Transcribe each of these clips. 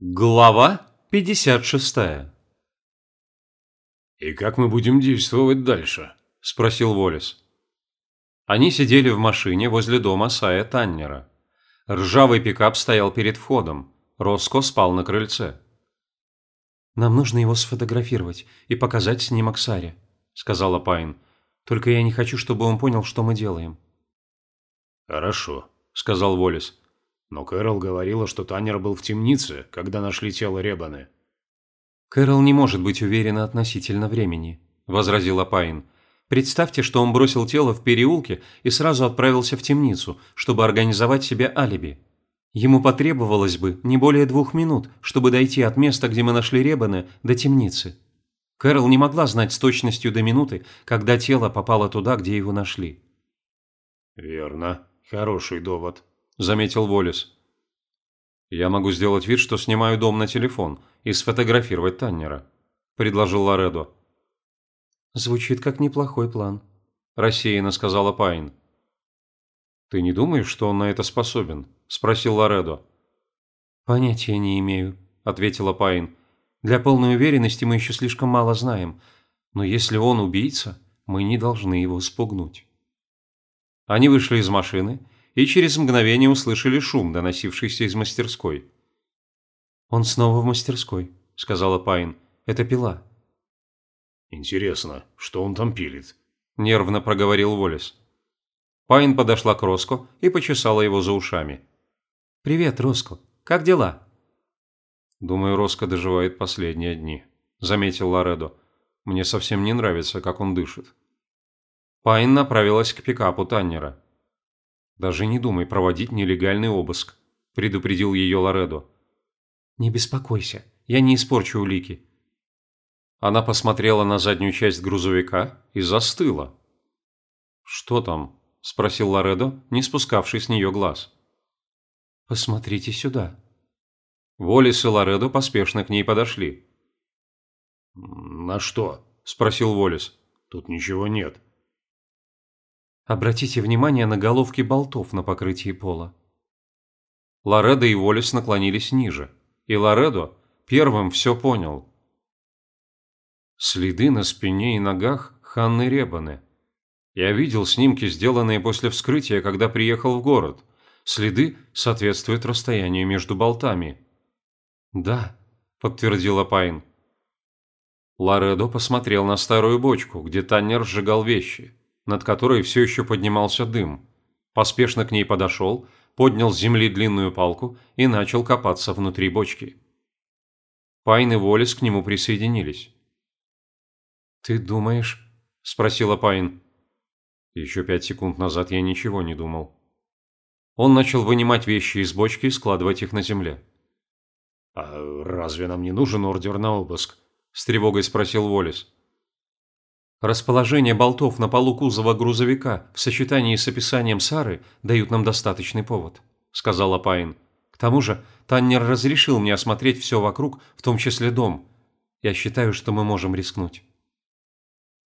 Глава 56 «И как мы будем действовать дальше?» – спросил Волис. Они сидели в машине возле дома Сая Таннера. Ржавый пикап стоял перед входом. Роско спал на крыльце. «Нам нужно его сфотографировать и показать снимок Саре», – сказала Пайн. «Только я не хочу, чтобы он понял, что мы делаем». «Хорошо», – сказал Волис. Но Кэрол говорила, что Таннер был в темнице, когда нашли тело Ребаны. «Кэрол не может быть уверена относительно времени», – возразила Пайн. «Представьте, что он бросил тело в переулке и сразу отправился в темницу, чтобы организовать себе алиби. Ему потребовалось бы не более двух минут, чтобы дойти от места, где мы нашли Ребаны, до темницы. Кэрол не могла знать с точностью до минуты, когда тело попало туда, где его нашли». «Верно. Хороший довод», – заметил Волис. «Я могу сделать вид, что снимаю дом на телефон и сфотографировать Таннера», – предложил Лоредо. «Звучит как неплохой план», – рассеянно сказала Пайн. «Ты не думаешь, что он на это способен?» – спросил Лоредо. «Понятия не имею», – ответила Пайн. «Для полной уверенности мы еще слишком мало знаем, но если он убийца, мы не должны его спугнуть». Они вышли из машины и через мгновение услышали шум, доносившийся из мастерской. «Он снова в мастерской», – сказала Пайн. «Это пила». «Интересно, что он там пилит?» – нервно проговорил Волис. Пайн подошла к Роско и почесала его за ушами. «Привет, Роско. Как дела?» «Думаю, Роско доживает последние дни», – заметил Лоредо. «Мне совсем не нравится, как он дышит». Пайн направилась к пикапу Таннера. «Даже не думай проводить нелегальный обыск», – предупредил ее Лоредо. «Не беспокойся, я не испорчу улики». Она посмотрела на заднюю часть грузовика и застыла. «Что там?» – спросил Лоредо, не спускавший с нее глаз. «Посмотрите сюда». Волис и Лоредо поспешно к ней подошли. «На что?» – спросил Волис. «Тут ничего нет». Обратите внимание на головки болтов на покрытии пола. Лоредо и Волес наклонились ниже, и Лоредо первым все понял. Следы на спине и ногах Ханны Ребаны. Я видел снимки, сделанные после вскрытия, когда приехал в город. Следы соответствуют расстоянию между болтами. «Да», – подтвердила Пайн. Лоредо посмотрел на старую бочку, где Таннер сжигал вещи над которой все еще поднимался дым. Поспешно к ней подошел, поднял с земли длинную палку и начал копаться внутри бочки. Пайн и Волес к нему присоединились. «Ты думаешь?» – спросила Пайн. Еще пять секунд назад я ничего не думал. Он начал вынимать вещи из бочки и складывать их на земле. «А разве нам не нужен ордер на обыск?» – с тревогой спросил Волес. Расположение болтов на полу кузова грузовика в сочетании с описанием Сары дают нам достаточный повод», – сказала Пайн. «К тому же Таннер разрешил мне осмотреть все вокруг, в том числе дом. Я считаю, что мы можем рискнуть».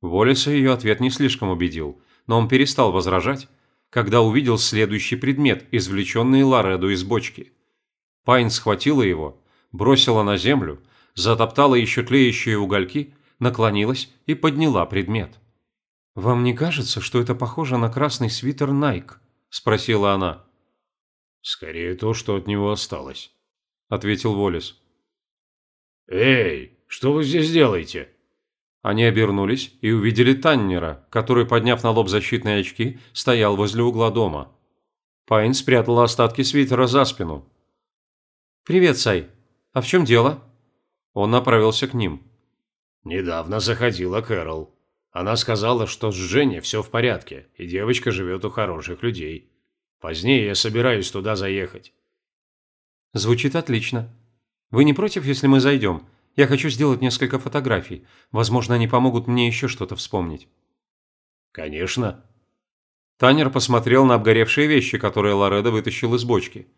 Волеса ее ответ не слишком убедил, но он перестал возражать, когда увидел следующий предмет, извлеченный Лоредо из бочки. Пайн схватила его, бросила на землю, затоптала еще тлеющие угольки наклонилась и подняла предмет. «Вам не кажется, что это похоже на красный свитер Nike?» – спросила она. «Скорее то, что от него осталось», – ответил Волис. «Эй, что вы здесь делаете?» Они обернулись и увидели Таннера, который, подняв на лоб защитные очки, стоял возле угла дома. Пайн спрятала остатки свитера за спину. «Привет, Сай. А в чем дело?» Он направился к ним. Недавно заходила Кэрол. Она сказала, что с Женей все в порядке, и девочка живет у хороших людей. Позднее я собираюсь туда заехать. Звучит отлично. Вы не против, если мы зайдем? Я хочу сделать несколько фотографий. Возможно, они помогут мне еще что-то вспомнить. Конечно. Танер посмотрел на обгоревшие вещи, которые Лоредо вытащил из бочки.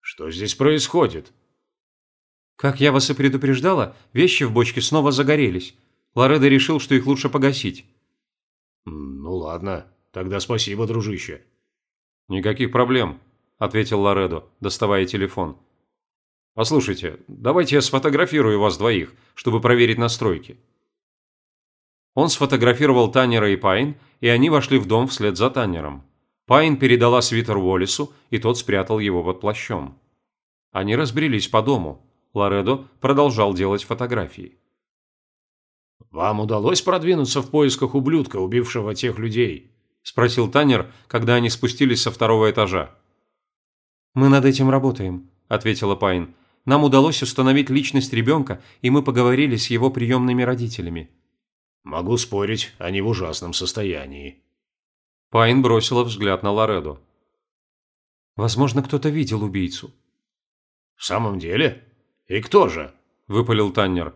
Что здесь происходит? Как я вас и предупреждала, вещи в бочке снова загорелись. Лоредо решил, что их лучше погасить. Ну ладно, тогда спасибо, дружище. Никаких проблем, ответил Лоредо, доставая телефон. Послушайте, давайте я сфотографирую вас двоих, чтобы проверить настройки». Он сфотографировал Таннера и Пайн, и они вошли в дом вслед за Таннером. Пайн передала свитер Уоллесу, и тот спрятал его под плащом. Они разбрелись по дому. Лоредо продолжал делать фотографии. «Вам удалось продвинуться в поисках ублюдка, убившего тех людей?» – спросил Таннер, когда они спустились со второго этажа. «Мы над этим работаем», – ответила Пайн. «Нам удалось установить личность ребенка, и мы поговорили с его приемными родителями». «Могу спорить, они в ужасном состоянии». Пайн бросила взгляд на Лоредо. «Возможно, кто-то видел убийцу». «В самом деле? И кто же?» – выпалил Таннер.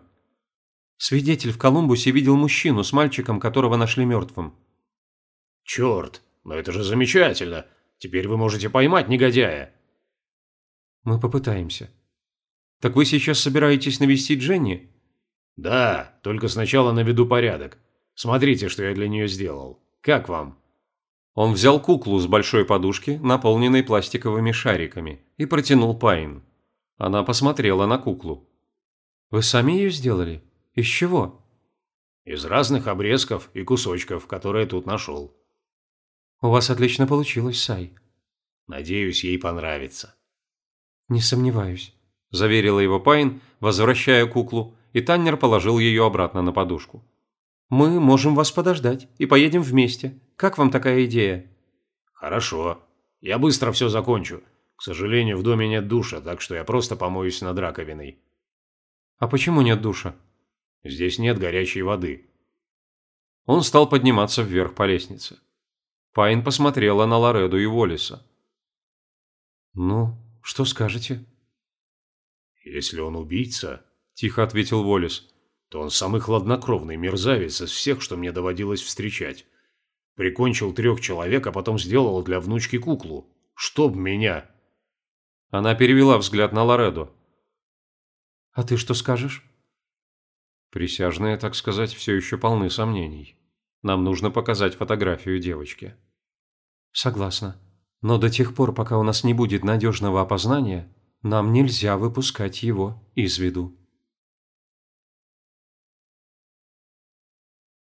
Свидетель в Колумбусе видел мужчину с мальчиком, которого нашли мертвым. «Черт, но это же замечательно! Теперь вы можете поймать негодяя!» «Мы попытаемся». «Так вы сейчас собираетесь навестить Дженни?» «Да, только сначала наведу порядок. Смотрите, что я для нее сделал. Как вам?» Он взял куклу с большой подушки, наполненной пластиковыми шариками, и протянул Пайн. Она посмотрела на куклу. «Вы сами ее сделали? Из чего?» «Из разных обрезков и кусочков, которые тут нашел». «У вас отлично получилось, Сай». «Надеюсь, ей понравится». «Не сомневаюсь», – заверила его Пайн, возвращая куклу, и Таннер положил ее обратно на подушку. «Мы можем вас подождать и поедем вместе. Как вам такая идея?» «Хорошо. Я быстро все закончу. К сожалению, в доме нет душа, так что я просто помоюсь над раковиной». «А почему нет душа?» «Здесь нет горячей воды». Он стал подниматься вверх по лестнице. Пайн посмотрела на Лореду и Волиса. «Ну, что скажете?» «Если он убийца», – тихо ответил Волис, – «то он самый хладнокровный мерзавец из всех, что мне доводилось встречать. Прикончил трех человек, а потом сделал для внучки куклу. Чтоб меня!» Она перевела взгляд на Лореду. «А ты что скажешь?» Присяжные, так сказать, все еще полны сомнений. Нам нужно показать фотографию девочки. Согласна. Но до тех пор, пока у нас не будет надежного опознания, нам нельзя выпускать его из виду.